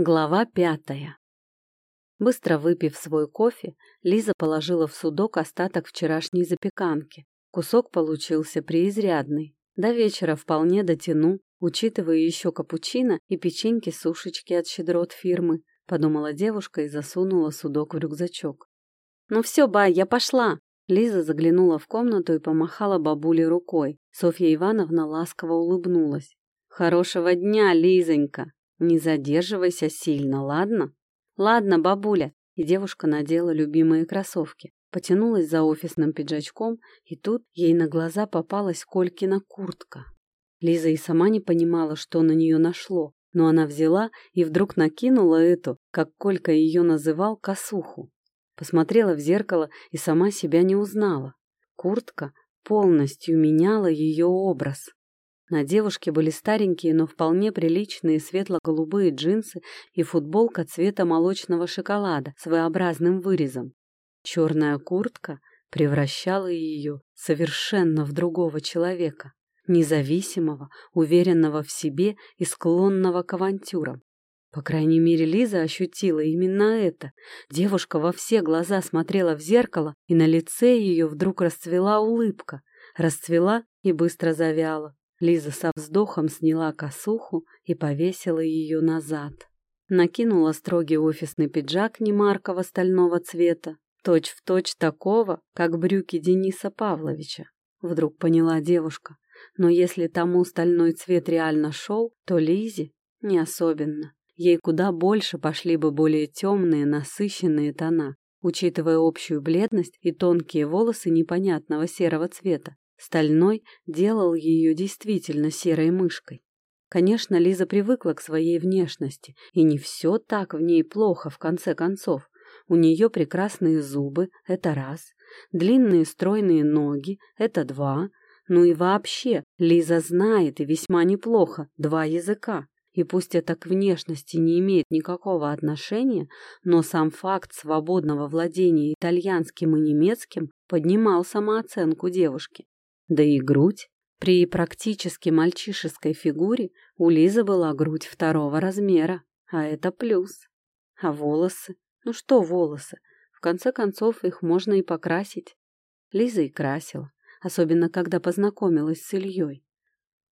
Глава пятая. Быстро выпив свой кофе, Лиза положила в судок остаток вчерашней запеканки. Кусок получился преизрядный. До вечера вполне дотяну, учитывая еще капучино и печеньки-сушечки от щедрот фирмы, подумала девушка и засунула судок в рюкзачок. «Ну все, бай, я пошла!» Лиза заглянула в комнату и помахала бабуле рукой. Софья Ивановна ласково улыбнулась. «Хорошего дня, Лизонька!» Не задерживайся сильно, ладно? Ладно, бабуля. И девушка надела любимые кроссовки. Потянулась за офисным пиджачком, и тут ей на глаза попалась Колькина куртка. Лиза и сама не понимала, что на нее нашло, но она взяла и вдруг накинула эту, как Колька ее называл, косуху. Посмотрела в зеркало и сама себя не узнала. Куртка полностью меняла ее образ. На девушке были старенькие, но вполне приличные светло-голубые джинсы и футболка цвета молочного шоколада с своеобразным вырезом. Черная куртка превращала ее совершенно в другого человека, независимого, уверенного в себе и склонного к авантюрам. По крайней мере, Лиза ощутила именно это. Девушка во все глаза смотрела в зеркало, и на лице ее вдруг расцвела улыбка. Расцвела и быстро завяла. Лиза со вздохом сняла косуху и повесила ее назад. Накинула строгий офисный пиджак немаркого стального цвета, точь-в-точь точь такого, как брюки Дениса Павловича. Вдруг поняла девушка. Но если тому стальной цвет реально шел, то Лизе не особенно. Ей куда больше пошли бы более темные, насыщенные тона, учитывая общую бледность и тонкие волосы непонятного серого цвета, Стальной делал ее действительно серой мышкой. Конечно, Лиза привыкла к своей внешности, и не все так в ней плохо, в конце концов. У нее прекрасные зубы, это раз, длинные стройные ноги, это два, ну и вообще, Лиза знает, и весьма неплохо, два языка. И пусть это к внешности не имеет никакого отношения, но сам факт свободного владения итальянским и немецким поднимал самооценку девушки. Да и грудь. При практически мальчишеской фигуре у Лизы была грудь второго размера, а это плюс. А волосы? Ну что волосы? В конце концов, их можно и покрасить. Лиза и красила, особенно когда познакомилась с Ильей.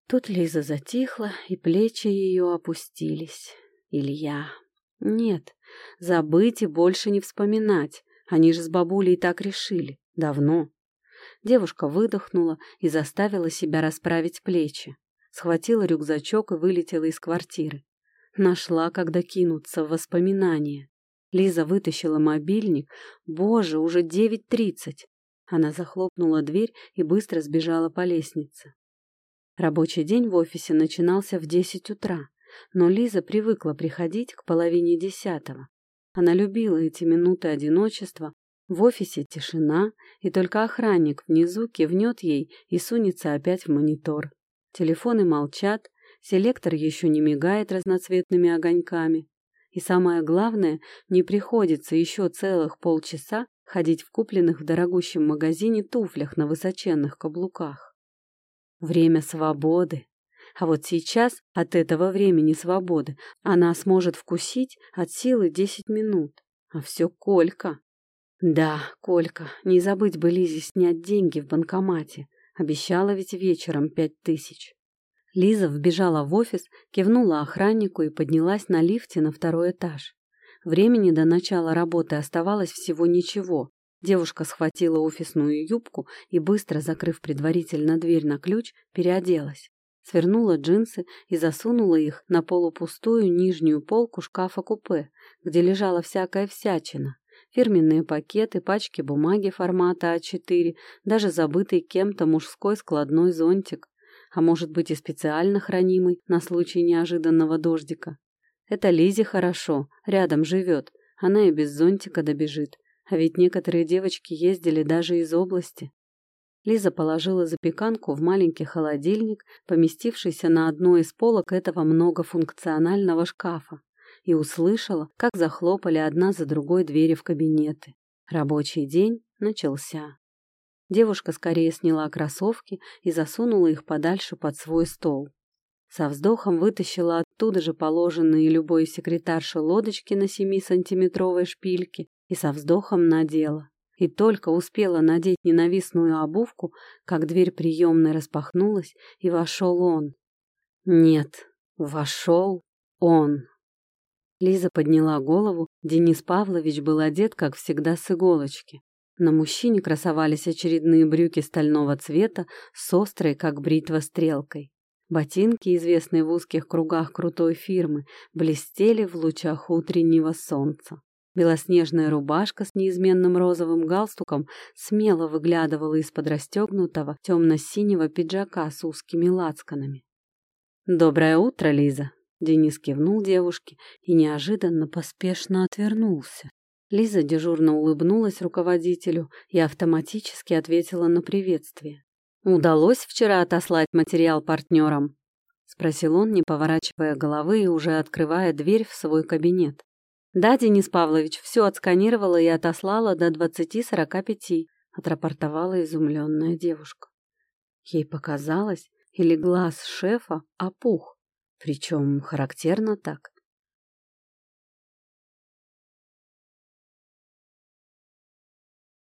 Тут Лиза затихла, и плечи ее опустились. Илья. Нет, забыть и больше не вспоминать. Они же с бабулей так решили. Давно. Девушка выдохнула и заставила себя расправить плечи. Схватила рюкзачок и вылетела из квартиры. Нашла, когда кинуться в воспоминания. Лиза вытащила мобильник. Боже, уже девять тридцать. Она захлопнула дверь и быстро сбежала по лестнице. Рабочий день в офисе начинался в десять утра, но Лиза привыкла приходить к половине десятого. Она любила эти минуты одиночества, в офисе тишина, и только охранник внизу кивнет ей и сунется опять в монитор. Телефоны молчат, селектор еще не мигает разноцветными огоньками. И самое главное, не приходится еще целых полчаса ходить в купленных в дорогущем магазине туфлях на высоченных каблуках. Время свободы. А вот сейчас от этого времени свободы она сможет вкусить от силы десять минут. А все Колька. Да, Колька, не забыть бы Лизе снять деньги в банкомате. Обещала ведь вечером пять тысяч. Лиза вбежала в офис, кивнула охраннику и поднялась на лифте на второй этаж. Времени до начала работы оставалось всего ничего. Девушка схватила офисную юбку и, быстро закрыв предварительно дверь на ключ, переоделась. Свернула джинсы и засунула их на полупустую нижнюю полку шкафа-купе, где лежала всякая всячина фирменные пакеты, пачки бумаги формата А4, даже забытый кем-то мужской складной зонтик, а может быть и специально хранимый на случай неожиданного дождика. Это Лизе хорошо, рядом живет, она и без зонтика добежит, а ведь некоторые девочки ездили даже из области. Лиза положила запеканку в маленький холодильник, поместившийся на одной из полок этого многофункционального шкафа и услышала, как захлопали одна за другой двери в кабинеты. Рабочий день начался. Девушка скорее сняла кроссовки и засунула их подальше под свой стол. Со вздохом вытащила оттуда же положенные любой секретарше лодочки на 7-сантиметровой шпильке и со вздохом надела. И только успела надеть ненавистную обувку, как дверь приемной распахнулась, и вошел он. Нет, вошел он. Лиза подняла голову, Денис Павлович был одет, как всегда, с иголочки. На мужчине красовались очередные брюки стального цвета с острой, как бритва, стрелкой. Ботинки, известные в узких кругах крутой фирмы, блестели в лучах утреннего солнца. Белоснежная рубашка с неизменным розовым галстуком смело выглядывала из-под расстегнутого темно-синего пиджака с узкими лацканами. «Доброе утро, Лиза!» Денис кивнул девушке и неожиданно поспешно отвернулся. Лиза дежурно улыбнулась руководителю и автоматически ответила на приветствие. «Удалось вчера отослать материал партнерам?» — спросил он, не поворачивая головы и уже открывая дверь в свой кабинет. «Да, Денис Павлович, все отсканировала и отослала до двадцати-сорока пяти», — отрапортовала изумленная девушка. Ей показалось, или глаз шефа опух, причем характерно так,